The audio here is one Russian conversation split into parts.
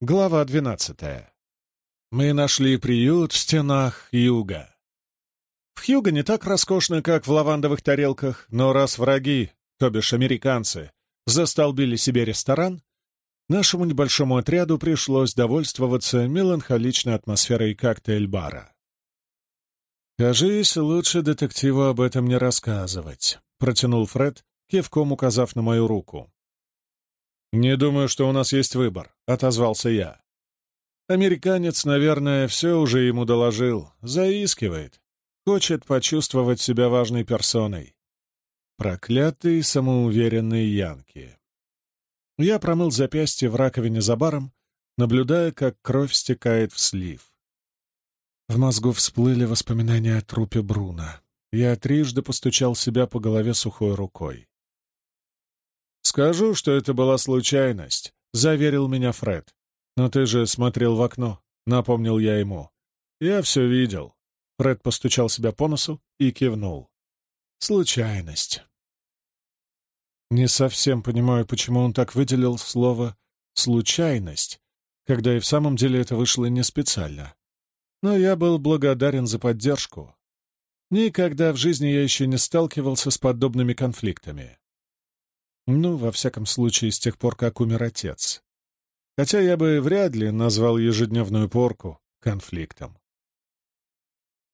Глава двенадцатая. Мы нашли приют в стенах юга. В Хьюго не так роскошно, как в лавандовых тарелках, но раз враги, то бишь американцы, застолбили себе ресторан, нашему небольшому отряду пришлось довольствоваться меланхоличной атмосферой коктейль-бара. «Кажись, лучше детективу об этом не рассказывать», — протянул Фред, кивком указав на мою руку. «Не думаю, что у нас есть выбор», — отозвался я. Американец, наверное, все уже ему доложил, заискивает, хочет почувствовать себя важной персоной. Проклятые самоуверенные янки. Я промыл запястье в раковине за баром, наблюдая, как кровь стекает в слив. В мозгу всплыли воспоминания о трупе Бруна. Я трижды постучал себя по голове сухой рукой. «Скажу, что это была случайность», — заверил меня Фред. «Но ты же смотрел в окно», — напомнил я ему. «Я все видел». Фред постучал себя по носу и кивнул. «Случайность». Не совсем понимаю, почему он так выделил слово «случайность», когда и в самом деле это вышло не специально. Но я был благодарен за поддержку. Никогда в жизни я еще не сталкивался с подобными конфликтами. Ну, во всяком случае, с тех пор, как умер отец. Хотя я бы вряд ли назвал ежедневную порку конфликтом.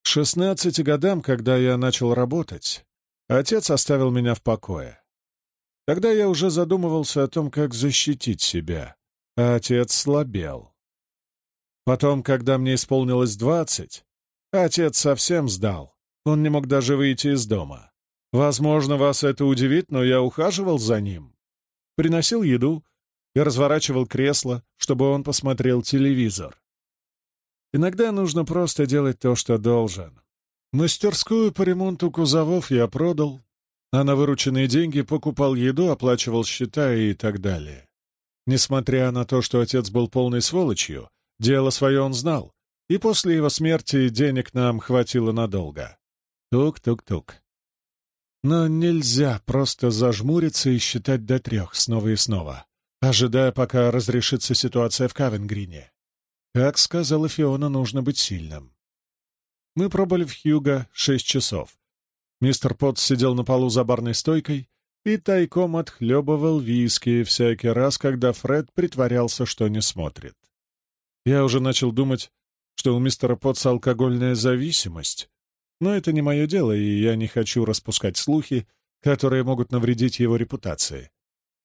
К шестнадцати годам, когда я начал работать, отец оставил меня в покое. Тогда я уже задумывался о том, как защитить себя, а отец слабел. Потом, когда мне исполнилось двадцать, отец совсем сдал, он не мог даже выйти из дома. Возможно, вас это удивит, но я ухаживал за ним. Приносил еду и разворачивал кресло, чтобы он посмотрел телевизор. Иногда нужно просто делать то, что должен. Мастерскую по ремонту кузовов я продал, а на вырученные деньги покупал еду, оплачивал счета и так далее. Несмотря на то, что отец был полной сволочью, дело свое он знал, и после его смерти денег нам хватило надолго. Тук-тук-тук. Но нельзя просто зажмуриться и считать до трех снова и снова, ожидая, пока разрешится ситуация в Кавенгрине. Как сказала Фиона, нужно быть сильным. Мы пробыли в Хьюго шесть часов. Мистер Потт сидел на полу за барной стойкой и тайком отхлебывал виски всякий раз, когда Фред притворялся, что не смотрит. Я уже начал думать, что у мистера Потца алкогольная зависимость, но это не мое дело, и я не хочу распускать слухи, которые могут навредить его репутации.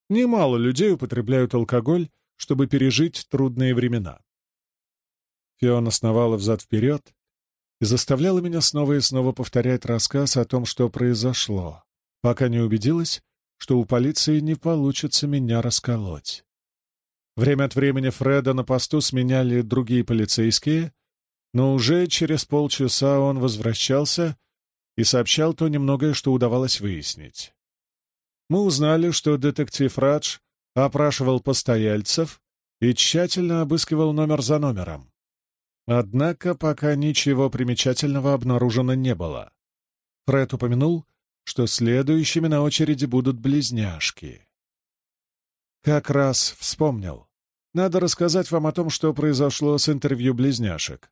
Немало людей употребляют алкоголь, чтобы пережить трудные времена. Фиона сновала взад-вперед и заставляла меня снова и снова повторять рассказ о том, что произошло, пока не убедилась, что у полиции не получится меня расколоть. Время от времени Фреда на посту сменяли другие полицейские, но уже через полчаса он возвращался и сообщал то немногое, что удавалось выяснить. Мы узнали, что детектив Радж опрашивал постояльцев и тщательно обыскивал номер за номером. Однако пока ничего примечательного обнаружено не было. Фред упомянул, что следующими на очереди будут близняшки. Как раз вспомнил. Надо рассказать вам о том, что произошло с интервью близняшек.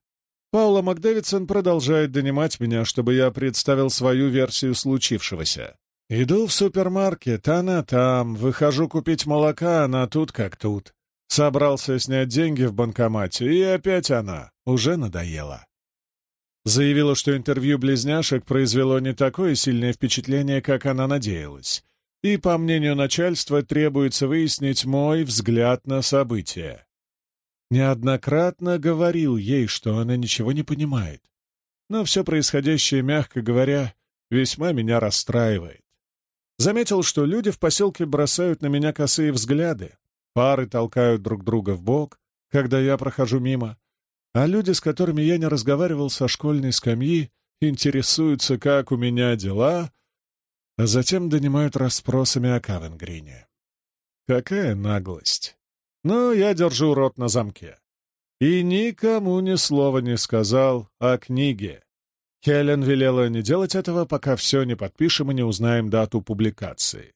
Паула Макдэвидсон продолжает донимать меня, чтобы я представил свою версию случившегося. Иду в супермаркет, она там, выхожу купить молока, она тут как тут. Собрался снять деньги в банкомате, и опять она. Уже надоела. Заявила, что интервью близняшек произвело не такое сильное впечатление, как она надеялась. И, по мнению начальства, требуется выяснить мой взгляд на события неоднократно говорил ей, что она ничего не понимает. Но все происходящее, мягко говоря, весьма меня расстраивает. Заметил, что люди в поселке бросают на меня косые взгляды, пары толкают друг друга в бок, когда я прохожу мимо, а люди, с которыми я не разговаривал со школьной скамьи, интересуются, как у меня дела, а затем донимают расспросами о Кавенгрине. Какая наглость! Но я держу рот на замке. И никому ни слова не сказал о книге. Хелен велела не делать этого, пока все не подпишем и не узнаем дату публикации.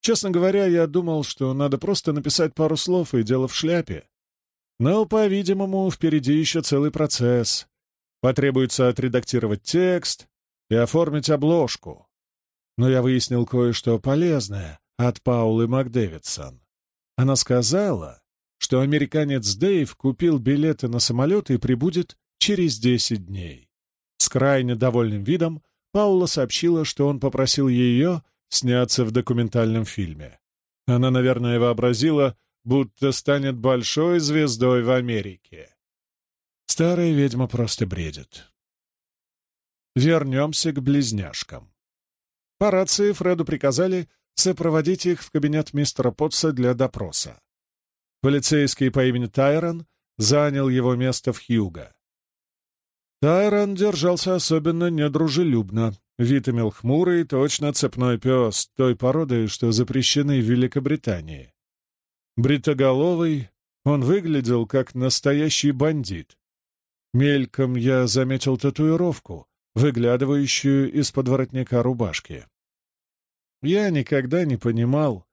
Честно говоря, я думал, что надо просто написать пару слов и дело в шляпе. Но, по-видимому, впереди еще целый процесс. Потребуется отредактировать текст и оформить обложку. Но я выяснил кое-что полезное от Паулы МакДэвидсон. Она сказала, что американец Дэйв купил билеты на самолет и прибудет через 10 дней. С крайне довольным видом Паула сообщила, что он попросил ее сняться в документальном фильме. Она, наверное, вообразила, будто станет большой звездой в Америке. Старая ведьма просто бредит. Вернемся к близняшкам. По рации Фреду приказали сопроводить их в кабинет мистера Потса для допроса. Полицейский по имени Тайрон занял его место в Хьюго. Тайрон держался особенно недружелюбно. Вид имел хмурый, точно цепной пес той породы, что запрещены в Великобритании. Бритоголовый, он выглядел как настоящий бандит. Мельком я заметил татуировку, выглядывающую из-под воротника рубашки. Я никогда не понимал,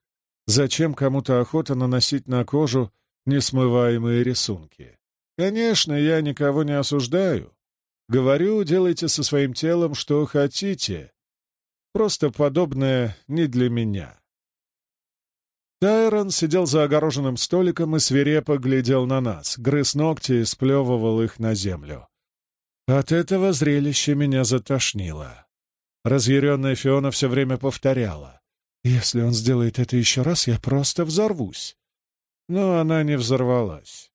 зачем кому-то охота наносить на кожу несмываемые рисунки. Конечно, я никого не осуждаю. Говорю, делайте со своим телом что хотите. Просто подобное не для меня. Тайрон сидел за огороженным столиком и свирепо глядел на нас, грыз ногти и сплевывал их на землю. От этого зрелища меня затошнило. Разъяренная Фиона все время повторяла. «Если он сделает это еще раз, я просто взорвусь». Но она не взорвалась.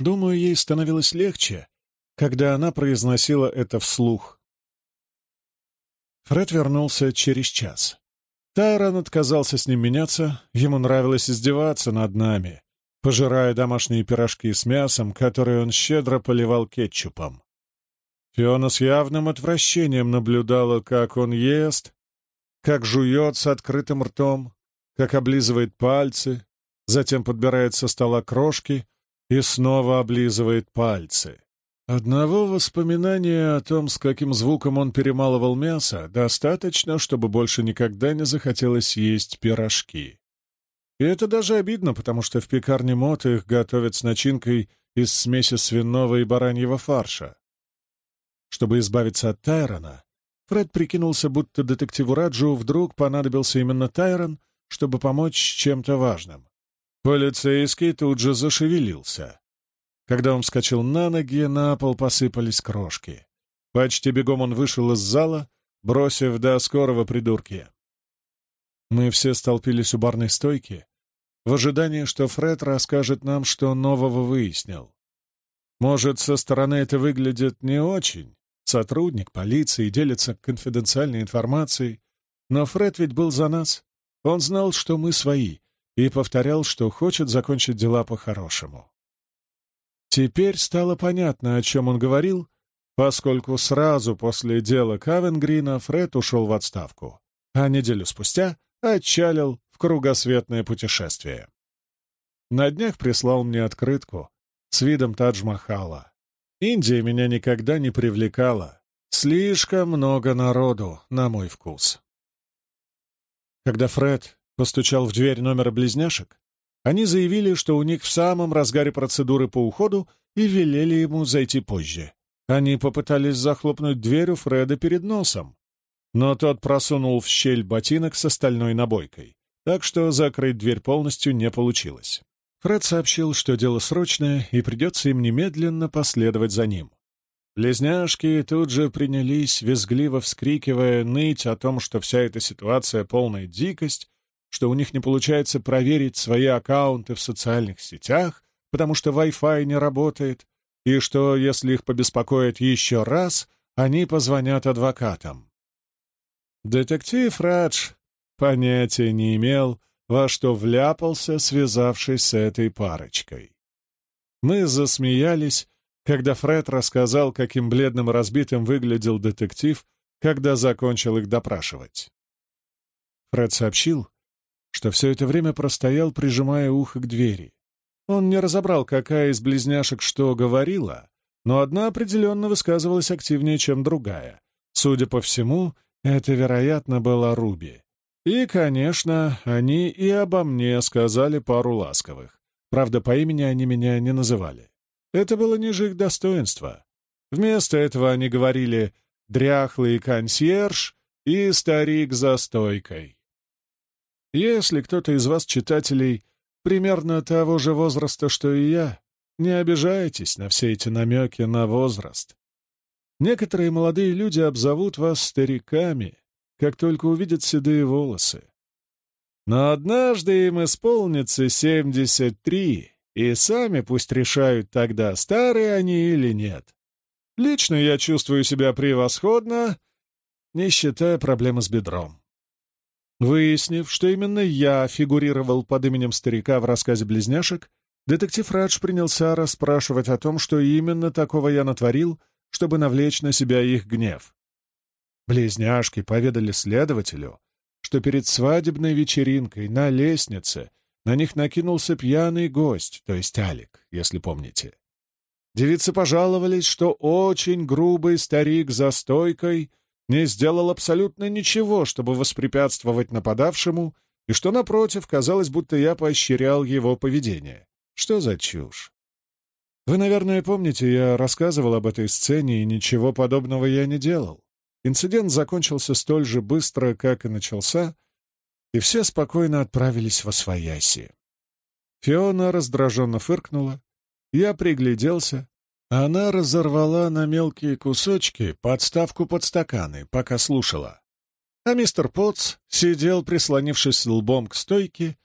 Думаю, ей становилось легче, когда она произносила это вслух. Фред вернулся через час. Тайрон отказался с ним меняться, ему нравилось издеваться над нами, пожирая домашние пирожки с мясом, которые он щедро поливал кетчупом. Фиона с явным отвращением наблюдала, как он ест, как жует с открытым ртом, как облизывает пальцы, затем подбирает со стола крошки и снова облизывает пальцы. Одного воспоминания о том, с каким звуком он перемалывал мясо, достаточно, чтобы больше никогда не захотелось есть пирожки. И это даже обидно, потому что в пекарне Мот их готовят с начинкой из смеси свиного и бараньего фарша. Чтобы избавиться от Тайрона, Фред прикинулся, будто детективу Раджу вдруг понадобился именно Тайрон, чтобы помочь с чем-то важным. Полицейский тут же зашевелился. Когда он вскочил на ноги, на пол посыпались крошки. Почти бегом он вышел из зала, бросив «до скорого, придурки». Мы все столпились у барной стойки, в ожидании, что Фред расскажет нам, что нового выяснил. Может, со стороны это выглядит не очень, Сотрудник полиции делится конфиденциальной информацией. Но Фред ведь был за нас. Он знал, что мы свои, и повторял, что хочет закончить дела по-хорошему. Теперь стало понятно, о чем он говорил, поскольку сразу после дела Кавенгрина Фред ушел в отставку, а неделю спустя отчалил в кругосветное путешествие. На днях прислал мне открытку с видом Тадж-Махала. Индия меня никогда не привлекала. Слишком много народу, на мой вкус. Когда Фред постучал в дверь номера близняшек, они заявили, что у них в самом разгаре процедуры по уходу и велели ему зайти позже. Они попытались захлопнуть дверь у Фреда перед носом, но тот просунул в щель ботинок с остальной набойкой, так что закрыть дверь полностью не получилось. Фред сообщил, что дело срочное, и придется им немедленно последовать за ним. Близняшки тут же принялись, визгливо вскрикивая, ныть о том, что вся эта ситуация — полная дикость, что у них не получается проверить свои аккаунты в социальных сетях, потому что Wi-Fi не работает, и что, если их побеспокоят еще раз, они позвонят адвокатам. Детектив Радж понятия не имел, во что вляпался, связавшись с этой парочкой. Мы засмеялись, когда Фред рассказал, каким бледным разбитым выглядел детектив, когда закончил их допрашивать. Фред сообщил, что все это время простоял, прижимая ухо к двери. Он не разобрал, какая из близняшек что говорила, но одна определенно высказывалась активнее, чем другая. Судя по всему, это, вероятно, была Руби. И, конечно, они и обо мне сказали пару ласковых, Правда, по имени они меня не называли. Это было ниже их достоинства. Вместо этого они говорили «дряхлый консьерж» и «старик за стойкой». Если кто-то из вас, читателей, примерно того же возраста, что и я, не обижайтесь на все эти намеки на возраст. Некоторые молодые люди обзовут вас стариками, как только увидят седые волосы. Но однажды им исполнится семьдесят три, и сами пусть решают тогда, старые они или нет. Лично я чувствую себя превосходно, не считая проблемы с бедром. Выяснив, что именно я фигурировал под именем старика в рассказе «Близняшек», детектив Радж принялся расспрашивать о том, что именно такого я натворил, чтобы навлечь на себя их гнев. Близняшки поведали следователю, что перед свадебной вечеринкой на лестнице на них накинулся пьяный гость, то есть Алик, если помните. Девицы пожаловались, что очень грубый старик за стойкой не сделал абсолютно ничего, чтобы воспрепятствовать нападавшему, и что, напротив, казалось, будто я поощрял его поведение. Что за чушь? Вы, наверное, помните, я рассказывал об этой сцене, и ничего подобного я не делал. Инцидент закончился столь же быстро, как и начался, и все спокойно отправились во свояси. Фиона раздраженно фыркнула, я пригляделся, она разорвала на мелкие кусочки подставку под стаканы, пока слушала. А мистер Потц сидел, прислонившись лбом к стойке,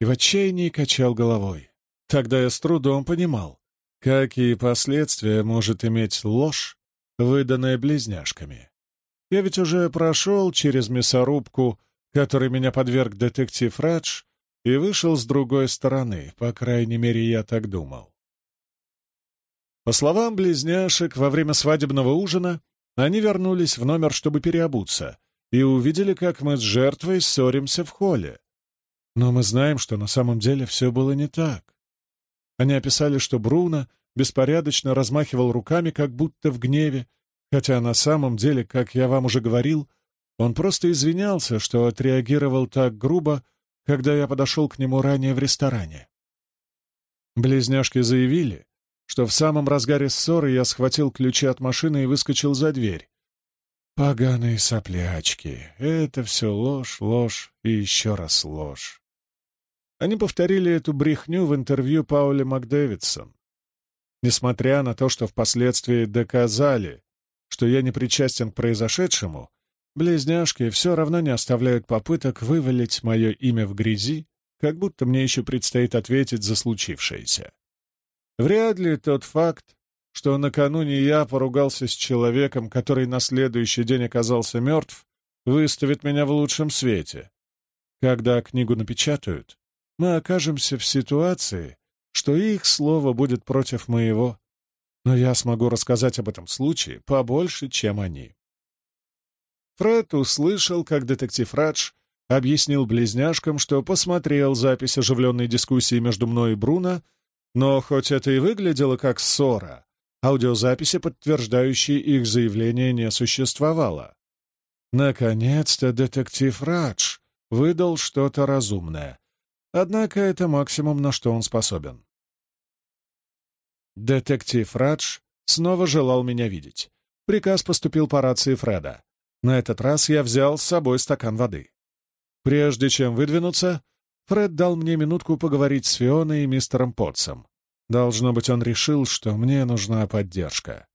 и в отчаянии качал головой. Тогда я с трудом понимал, какие последствия может иметь ложь, выданная близняшками. Я ведь уже прошел через мясорубку, которой меня подверг детектив Радж, и вышел с другой стороны, по крайней мере, я так думал. По словам близняшек, во время свадебного ужина они вернулись в номер, чтобы переобуться, и увидели, как мы с жертвой ссоримся в холле. Но мы знаем, что на самом деле все было не так. Они описали, что Бруно беспорядочно размахивал руками, как будто в гневе, Хотя на самом деле, как я вам уже говорил, он просто извинялся, что отреагировал так грубо, когда я подошел к нему ранее в ресторане. Близняшки заявили, что в самом разгаре ссоры я схватил ключи от машины и выскочил за дверь. Поганые соплячки. Это все ложь, ложь и еще раз ложь. Они повторили эту брехню в интервью Паули МакДэвидсон. Несмотря на то, что впоследствии доказали, что я не причастен к произошедшему, близняшки все равно не оставляют попыток вывалить мое имя в грязи, как будто мне еще предстоит ответить за случившееся. Вряд ли тот факт, что накануне я поругался с человеком, который на следующий день оказался мертв, выставит меня в лучшем свете. Когда книгу напечатают, мы окажемся в ситуации, что их слово будет против моего, но я смогу рассказать об этом случае побольше, чем они. Фред услышал, как детектив Радж объяснил близняшкам, что посмотрел запись оживленной дискуссии между мной и Бруно, но хоть это и выглядело как ссора, аудиозаписи, подтверждающие их заявление, не существовало. Наконец-то детектив Радж выдал что-то разумное. Однако это максимум, на что он способен. Детектив Радж снова желал меня видеть. Приказ поступил по рации Фреда. На этот раз я взял с собой стакан воды. Прежде чем выдвинуться, Фред дал мне минутку поговорить с Фионой и мистером Потсом. Должно быть, он решил, что мне нужна поддержка.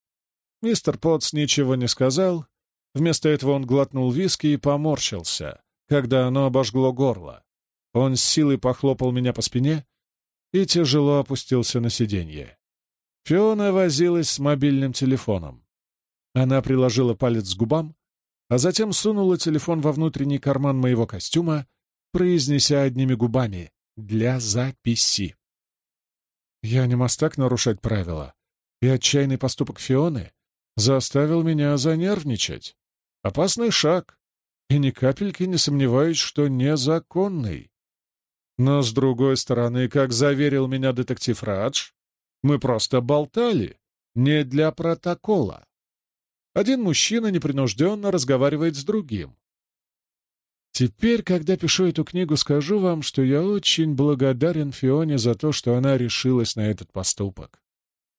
Мистер Потс ничего не сказал. Вместо этого он глотнул виски и поморщился, когда оно обожгло горло. Он с силой похлопал меня по спине и тяжело опустился на сиденье. Фиона возилась с мобильным телефоном. Она приложила палец к губам, а затем сунула телефон во внутренний карман моего костюма, произнеся одними губами «для записи». Я не мастак нарушать правила, и отчаянный поступок Фионы заставил меня занервничать. Опасный шаг, и ни капельки не сомневаюсь, что незаконный. Но, с другой стороны, как заверил меня детектив Радж, мы просто болтали, не для протокола. Один мужчина непринужденно разговаривает с другим. Теперь, когда пишу эту книгу, скажу вам, что я очень благодарен Фионе за то, что она решилась на этот поступок.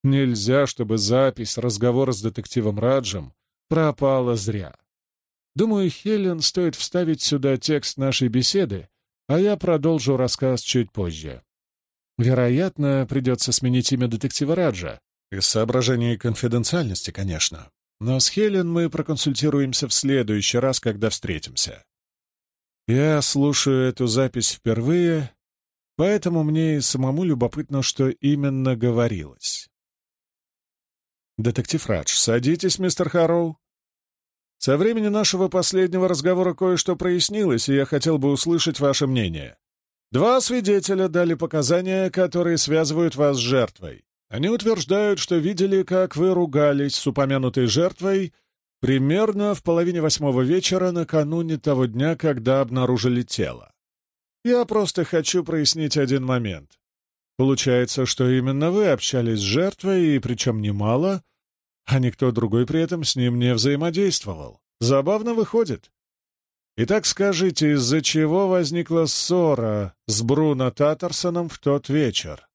Нельзя, чтобы запись разговора с детективом Раджем пропала зря. Думаю, Хелен стоит вставить сюда текст нашей беседы, а я продолжу рассказ чуть позже. Вероятно, придется сменить имя детектива Раджа. Из соображений конфиденциальности, конечно. Но с Хелен мы проконсультируемся в следующий раз, когда встретимся. Я слушаю эту запись впервые, поэтому мне и самому любопытно, что именно говорилось. «Детектив Радж, садитесь, мистер Харроу». Со времени нашего последнего разговора кое-что прояснилось, и я хотел бы услышать ваше мнение. Два свидетеля дали показания, которые связывают вас с жертвой. Они утверждают, что видели, как вы ругались с упомянутой жертвой Примерно в половине восьмого вечера накануне того дня, когда обнаружили тело. Я просто хочу прояснить один момент. Получается, что именно вы общались с жертвой, и причем немало, а никто другой при этом с ним не взаимодействовал. Забавно выходит. Итак, скажите, из-за чего возникла ссора с Бруно Татарсоном в тот вечер?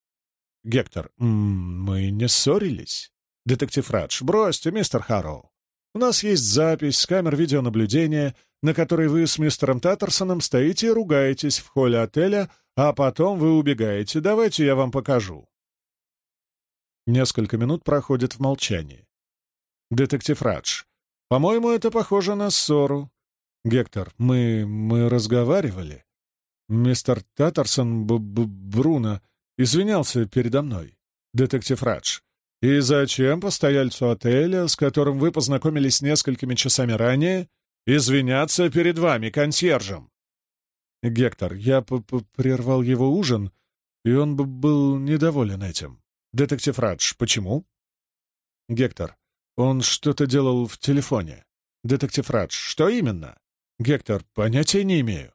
Гектор, мы не ссорились. Детектив Радж, бросьте, мистер Харроу. У нас есть запись с камер видеонаблюдения, на которой вы с мистером Таттерсоном стоите и ругаетесь в холле отеля, а потом вы убегаете. Давайте я вам покажу». Несколько минут проходит в молчании. «Детектив Радж, по-моему, это похоже на ссору. Гектор, мы... мы разговаривали. Мистер Таттерсон Б -б Бруно извинялся передо мной. Детектив Радж, и зачем постояльцу отеля, с которым вы познакомились несколькими часами ранее, извиняться перед вами, консьержем? Гектор, я п -п прервал его ужин, и он бы был недоволен этим. Детектив Радж, почему? Гектор, он что-то делал в телефоне. Детектив Радж, что именно? Гектор, понятия не имею.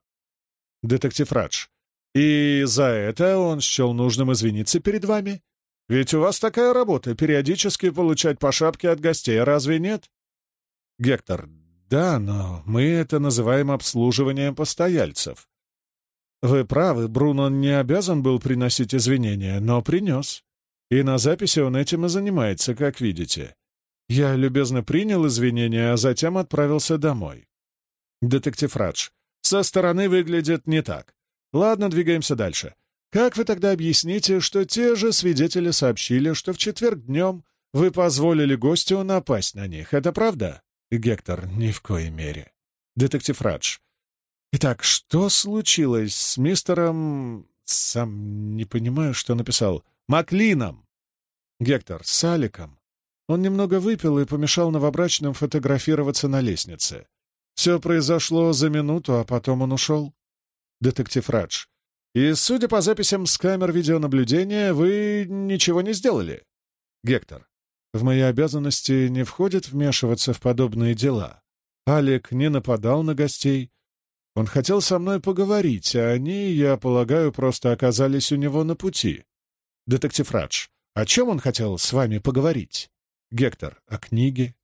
Детектив Радж, и за это он счел нужным извиниться перед вами? Ведь у вас такая работа — периодически получать по шапке от гостей, разве нет? Гектор. Да, но мы это называем обслуживанием постояльцев. Вы правы, Бруно не обязан был приносить извинения, но принес. И на записи он этим и занимается, как видите. Я любезно принял извинения, а затем отправился домой. Детектив Радж. Со стороны выглядит не так. Ладно, двигаемся дальше. Как вы тогда объясните, что те же свидетели сообщили, что в четверг днем вы позволили гостю напасть на них? Это правда? Гектор, ни в коей мере. Детектив Радж. Итак, что случилось с мистером... Сам не понимаю, что написал. Маклином. Гектор, с Аликом. Он немного выпил и помешал новобрачным фотографироваться на лестнице. Все произошло за минуту, а потом он ушел. Детектив Радж. И, судя по записям с камер видеонаблюдения, вы ничего не сделали. Гектор, в мои обязанности не входит вмешиваться в подобные дела. Алик не нападал на гостей. Он хотел со мной поговорить, а они, я полагаю, просто оказались у него на пути. Детектив Радж, о чем он хотел с вами поговорить? Гектор, о книге.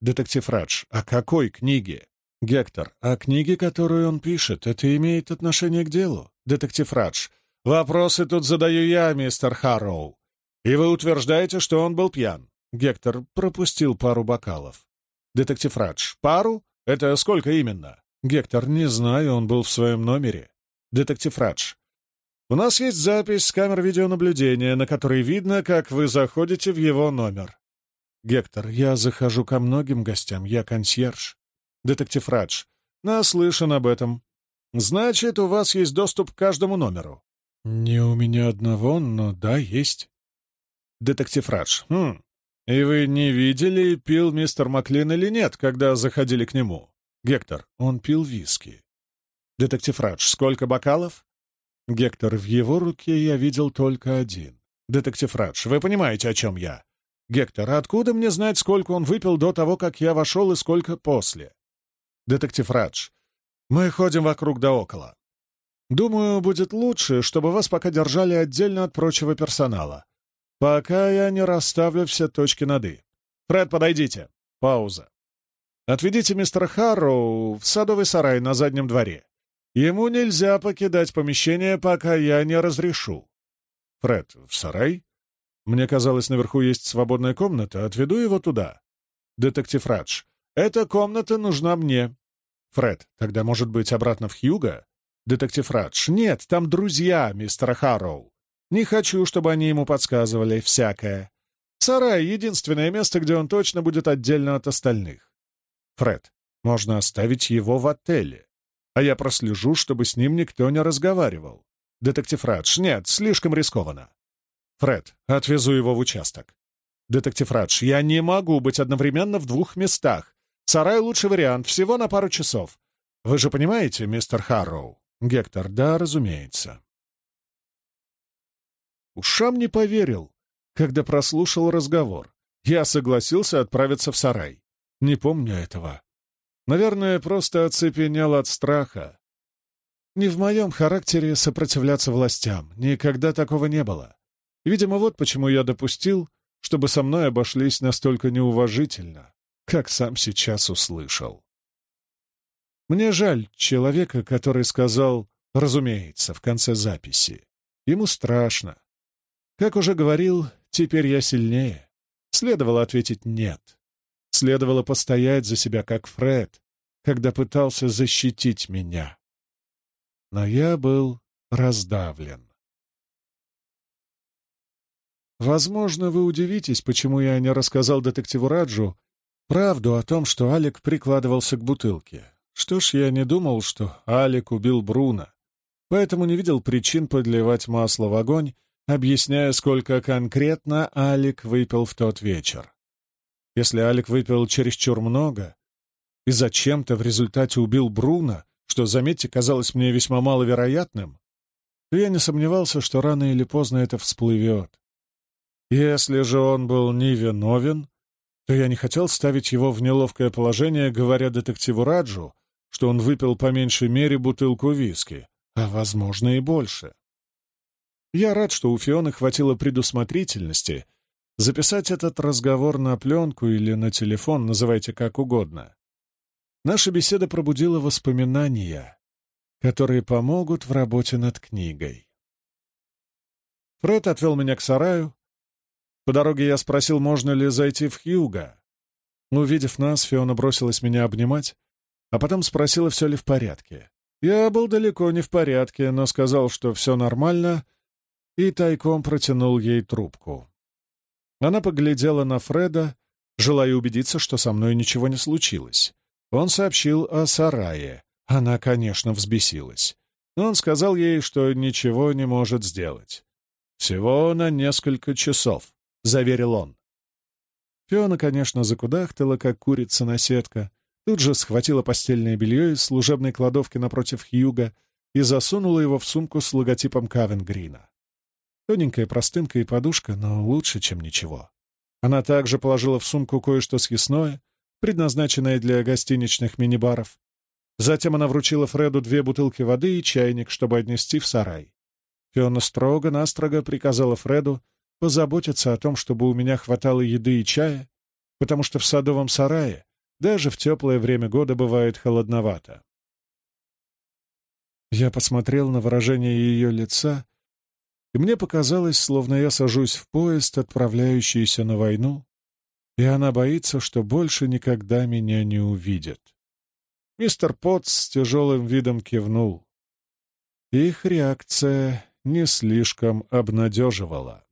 Детектив Радж, о какой книге? Гектор, о книге, которую он пишет, это имеет отношение к делу? детектив Радж. «Вопросы тут задаю я, мистер Харроу. И вы утверждаете, что он был пьян?» Гектор пропустил пару бокалов. «Детектив Радж. Пару? Это сколько именно?» Гектор. «Не знаю, он был в своем номере». «Детектив Радж. У нас есть запись с камер видеонаблюдения, на которой видно, как вы заходите в его номер». Гектор. «Я захожу ко многим гостям, я консьерж». Детектив Радж. «Наслышан об этом. Значит, у вас есть доступ к каждому номеру? Не у меня одного, но да, есть. Детектив Радж. Хм. И вы не видели, пил мистер Маклин или нет, когда заходили к нему? Гектор. Он пил виски. Детектив Радж. Сколько бокалов? Гектор. В его руке я видел только один. Детектив Радж. Вы понимаете, о чем я? Гектор. Откуда мне знать, сколько он выпил до того, как я вошел, и сколько после? Детектив Радж. Мы ходим вокруг да около. Думаю, будет лучше, чтобы вас пока держали отдельно от прочего персонала. Пока я не расставлю все точки над «и». Фред, подойдите. Пауза. Отведите мистера Харроу в садовый сарай на заднем дворе. Ему нельзя покидать помещение, пока я не разрешу. Фред, в сарай? Мне казалось, наверху есть свободная комната. Отведу его туда. Детектив Радж, эта комната нужна мне. Фред, тогда, может быть, обратно в Хьюга? Детектив Радж, нет, там друзья мистера Харроу. Не хочу, чтобы они ему подсказывали всякое. Сарай — единственное место, где он точно будет отдельно от остальных. Фред, можно оставить его в отеле а я прослежу, чтобы с ним никто не разговаривал. Детектив Радж, нет, слишком рискованно. Фред, отвезу его в участок. Детектив Радж, я не могу быть одновременно в двух местах. Сарай — лучший вариант, всего на пару часов. Вы же понимаете, мистер Харроу? Гектор, да, разумеется. Ушам не поверил, когда прослушал разговор. Я согласился отправиться в сарай. Не помню этого. Наверное, просто оцепенел от страха. Не в моем характере сопротивляться властям. Никогда такого не было. Видимо, вот почему я допустил, чтобы со мной обошлись настолько неуважительно, как сам сейчас услышал. Мне жаль человека, который сказал «разумеется» в конце записи. Ему страшно. Как уже говорил, теперь я сильнее. Следовало ответить «нет». Следовало постоять за себя, как Фред, когда пытался защитить меня. Но я был раздавлен. Возможно, вы удивитесь, почему я не рассказал детективу Раджу правду о том, что Алик прикладывался к бутылке. Что ж, я не думал, что Алик убил Бруна, поэтому не видел причин подливать масло в огонь, объясняя, сколько конкретно Алик выпил в тот вечер. Если Алик выпил чересчур много и зачем-то в результате убил Бруна, что, заметьте, казалось мне весьма маловероятным, то я не сомневался, что рано или поздно это всплывет. Если же он был невиновен, то я не хотел ставить его в неловкое положение, говоря детективу Раджу, что он выпил по меньшей мере бутылку виски, а, возможно, и больше. Я рад, что у Фионы хватило предусмотрительности — записать этот разговор на пленку или на телефон, называйте как угодно. Наша беседа пробудила воспоминания, которые помогут в работе над книгой. Фред отвел меня к сараю. По дороге я спросил, можно ли зайти в Хьюга. Увидев нас, Фиона бросилась меня обнимать, а потом спросила, все ли в порядке. Я был далеко не в порядке, но сказал, что все нормально, и тайком протянул ей трубку. Она поглядела на Фреда, желая убедиться, что со мной ничего не случилось. Он сообщил о сарае. Она, конечно, взбесилась. Но он сказал ей, что ничего не может сделать. «Всего на несколько часов», — заверил он. Фиона, конечно, закудахтала, как курица на сетка, тут же схватила постельное белье из служебной кладовки напротив Хьюга и засунула его в сумку с логотипом Кавенгрина. Тоненькая простынка и подушка, но лучше, чем ничего. Она также положила в сумку кое-что съестное, предназначенное для гостиничных мини-баров. Затем она вручила Фреду две бутылки воды и чайник, чтобы отнести в сарай. Фиона строго-настрого приказала Фреду позаботиться о том, чтобы у меня хватало еды и чая, потому что в садовом сарае даже в теплое время года бывает холодновато. Я посмотрел на выражение ее лица и мне показалось, словно я сажусь в поезд, отправляющийся на войну, и она боится, что больше никогда меня не увидит. Мистер Потт с тяжелым видом кивнул. Их реакция не слишком обнадеживала.